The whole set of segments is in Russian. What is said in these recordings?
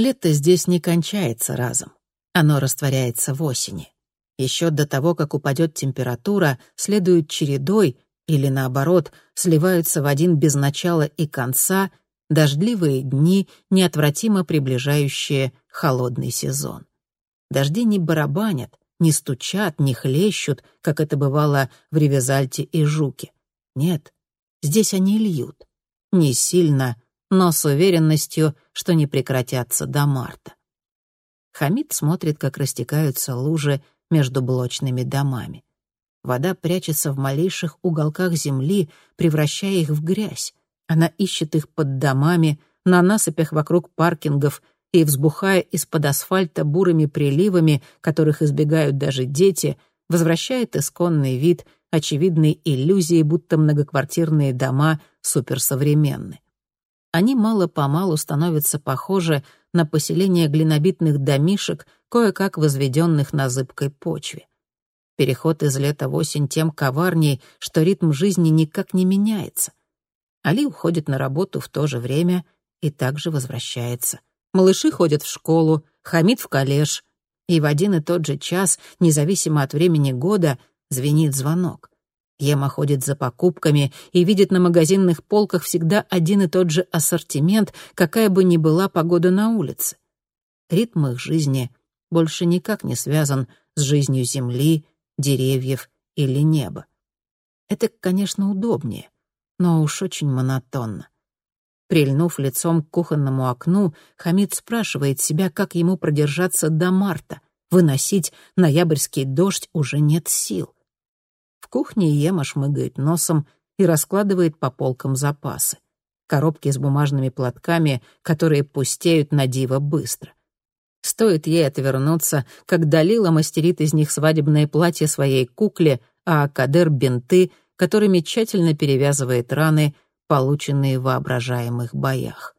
Лето здесь не кончается разом. Оно растворяется в осени. Еще до того, как упадет температура, следуют чередой или, наоборот, сливаются в один без начала и конца дождливые дни, неотвратимо приближающие холодный сезон. Дожди не барабанят, не стучат, не хлещут, как это бывало в Ревизальте и Жуке. Нет, здесь они льют. Не сильно, но с уверенностью, что не прекратятся до марта. Хамид смотрит, как растекаются лужи между блочными домами. Вода прячется в малейших уголках земли, превращая их в грязь. Она ищет их под домами, на насыпях вокруг паркингов и, взбухая из-под асфальта бурыми приливами, которых избегают даже дети, возвращает исконный вид очевидной иллюзии, будто многоквартирные дома суперсовременны. Они мало-помалу становятся похожи на поселение глинобитных домишек, кое-как возведенных на зыбкой почве. Переход из лета в осень тем коварней, что ритм жизни никак не меняется. Али уходит на работу в то же время и также возвращается. Малыши ходят в школу, Хамид в коллеж. И в один и тот же час, независимо от времени года, звенит звонок. Ема ходит за покупками и видит на магазинных полках всегда один и тот же ассортимент, какая бы ни была погода на улице. Ритм их жизни больше никак не связан с жизнью земли, деревьев или неба. Это, конечно, удобнее, но уж очень монотонно. Прильнув лицом к кухонному окну, Хамид спрашивает себя, как ему продержаться до марта. Выносить ноябрьский дождь уже нет сил. Кухне Ема шмыгает носом и раскладывает по полкам запасы. Коробки с бумажными платками, которые пустеют на диво быстро. Стоит ей отвернуться, как Далила мастерит из них свадебное платье своей кукле, а Кадер — бинты, которыми тщательно перевязывает раны, полученные в воображаемых боях.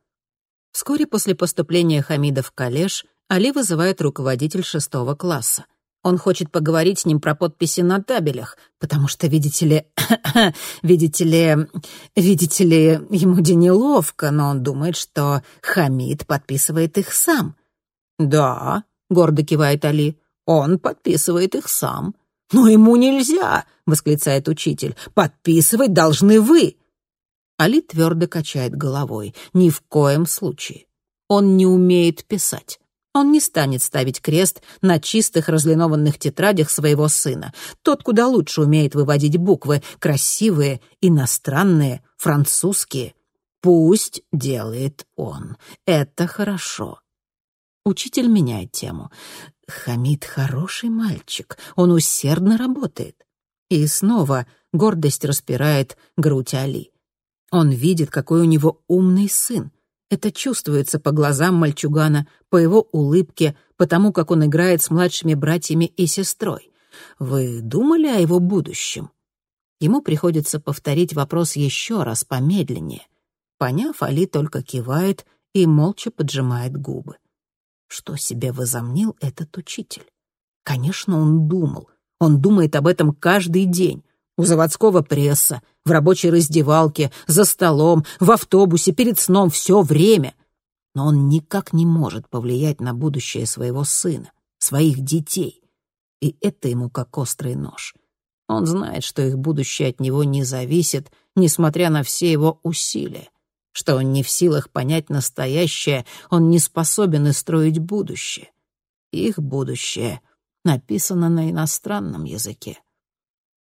Вскоре после поступления Хамида в коллеж Али вызывает руководитель шестого класса. Он хочет поговорить с ним про подписи на табелях, потому что, видите ли, видите ли, видите ли, ему де неловко, но он думает, что Хамид подписывает их сам. «Да», — гордо кивает Али, — «он подписывает их сам». «Но ему нельзя!» — восклицает учитель. «Подписывать должны вы!» Али твердо качает головой. «Ни в коем случае. Он не умеет писать. Он не станет ставить крест на чистых разлинованных тетрадях своего сына. Тот куда лучше умеет выводить буквы, красивые, иностранные, французские. Пусть делает он. Это хорошо. Учитель меняет тему. Хамид хороший мальчик, он усердно работает. И снова гордость распирает грудь Али. Он видит, какой у него умный сын. Это чувствуется по глазам мальчугана, по его улыбке, по тому, как он играет с младшими братьями и сестрой. Вы думали о его будущем? Ему приходится повторить вопрос еще раз, помедленнее. Поняв, Али только кивает и молча поджимает губы. Что себе возомнил этот учитель? Конечно, он думал. Он думает об этом каждый день. У заводского пресса, в рабочей раздевалке, за столом, в автобусе, перед сном, все время. Но он никак не может повлиять на будущее своего сына, своих детей. И это ему как острый нож. Он знает, что их будущее от него не зависит, несмотря на все его усилия что он не в силах понять настоящее, он не способен и строить будущее. Их будущее написано на иностранном языке.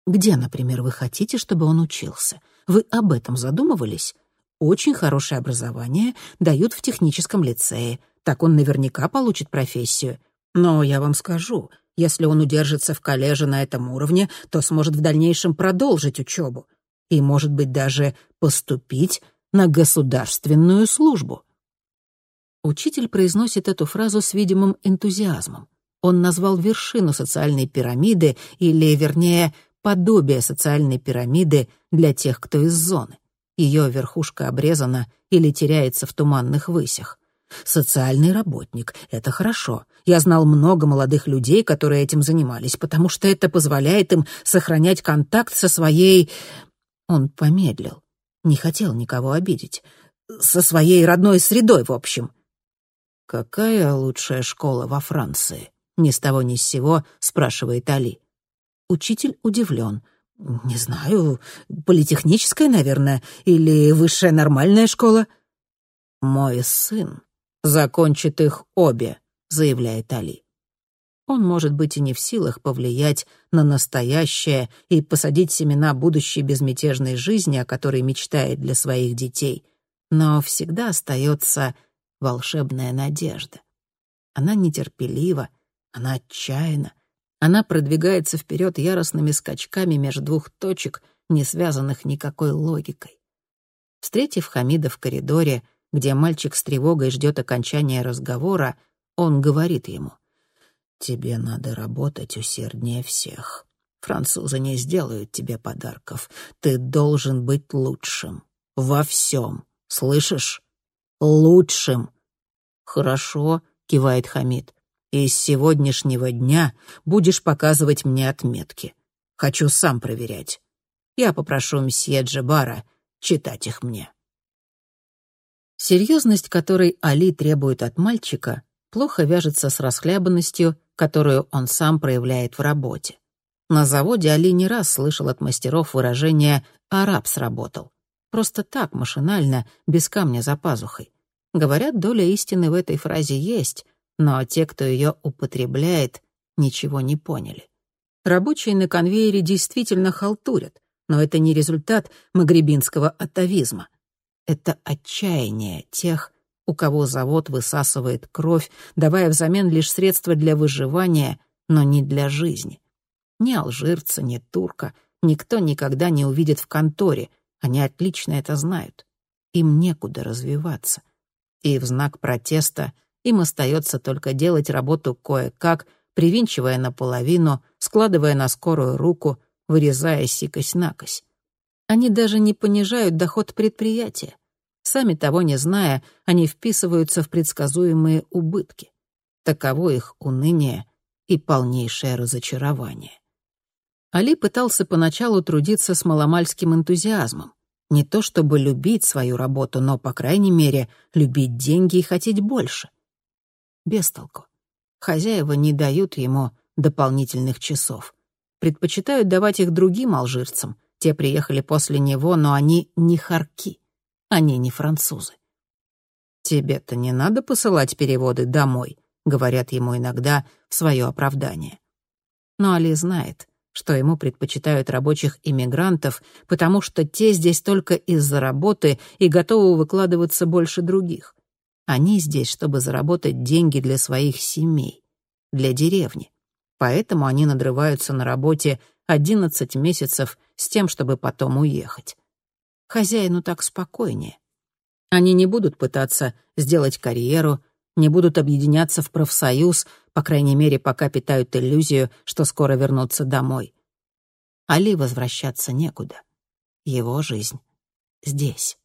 Где, например, вы хотите, чтобы он учился? Вы об этом задумывались? Очень хорошее образование дают в техническом лицее. Так он наверняка получит профессию. Но я вам скажу, если он удержится в коллеже на этом уровне, то сможет в дальнейшем продолжить учебу. И, может быть, даже поступить на государственную службу. Учитель произносит эту фразу с видимым энтузиазмом. Он назвал вершину социальной пирамиды, или, вернее, подобие социальной пирамиды для тех, кто из зоны. Ее верхушка обрезана или теряется в туманных высях. Социальный работник — это хорошо. Я знал много молодых людей, которые этим занимались, потому что это позволяет им сохранять контакт со своей... Он помедлил. Не хотел никого обидеть. Со своей родной средой, в общем. «Какая лучшая школа во Франции?» — ни с того ни с сего спрашивает Али. Учитель удивлен. «Не знаю, политехническая, наверное, или высшая нормальная школа?» «Мой сын закончит их обе», — заявляет Али. Он может быть и не в силах повлиять на настоящее и посадить семена будущей безмятежной жизни, о которой мечтает для своих детей, но всегда остается волшебная надежда. Она нетерпелива, она отчаянна, она продвигается вперед яростными скачками между двух точек, не связанных никакой логикой. Встретив Хамида в коридоре, где мальчик с тревогой ждет окончания разговора, он говорит ему — Тебе надо работать усерднее всех. Французы не сделают тебе подарков. Ты должен быть лучшим. Во всем. Слышишь? Лучшим. Хорошо, кивает Хамид. И с сегодняшнего дня будешь показывать мне отметки. Хочу сам проверять. Я попрошу мсье Джебара читать их мне. Серьезность, которой Али требует от мальчика, плохо вяжется с расхлябанностью которую он сам проявляет в работе. На заводе Али не раз слышал от мастеров выражение «араб сработал». Просто так, машинально, без камня за пазухой. Говорят, доля истины в этой фразе есть, но те, кто ее употребляет, ничего не поняли. Рабочие на конвейере действительно халтурят, но это не результат магребинского атовизма. Это отчаяние тех, у кого завод высасывает кровь, давая взамен лишь средства для выживания, но не для жизни. Ни алжирца, ни турка никто никогда не увидит в конторе, они отлично это знают. Им некуда развиваться. И в знак протеста им остается только делать работу кое-как, привинчивая наполовину, складывая на скорую руку, вырезая сикость-накось. Они даже не понижают доход предприятия. Сами того не зная, они вписываются в предсказуемые убытки. Таково их уныние и полнейшее разочарование. Али пытался поначалу трудиться с маломальским энтузиазмом. Не то чтобы любить свою работу, но, по крайней мере, любить деньги и хотеть больше. Без толку. Хозяева не дают ему дополнительных часов. Предпочитают давать их другим алжирцам. Те приехали после него, но они не харки. Они не французы. «Тебе-то не надо посылать переводы домой», — говорят ему иногда в свое оправдание. Но Али знает, что ему предпочитают рабочих иммигрантов, потому что те здесь только из-за работы и готовы выкладываться больше других. Они здесь, чтобы заработать деньги для своих семей, для деревни. Поэтому они надрываются на работе 11 месяцев с тем, чтобы потом уехать. Хозяину так спокойнее. Они не будут пытаться сделать карьеру, не будут объединяться в профсоюз, по крайней мере, пока питают иллюзию, что скоро вернутся домой. Али возвращаться некуда. Его жизнь здесь.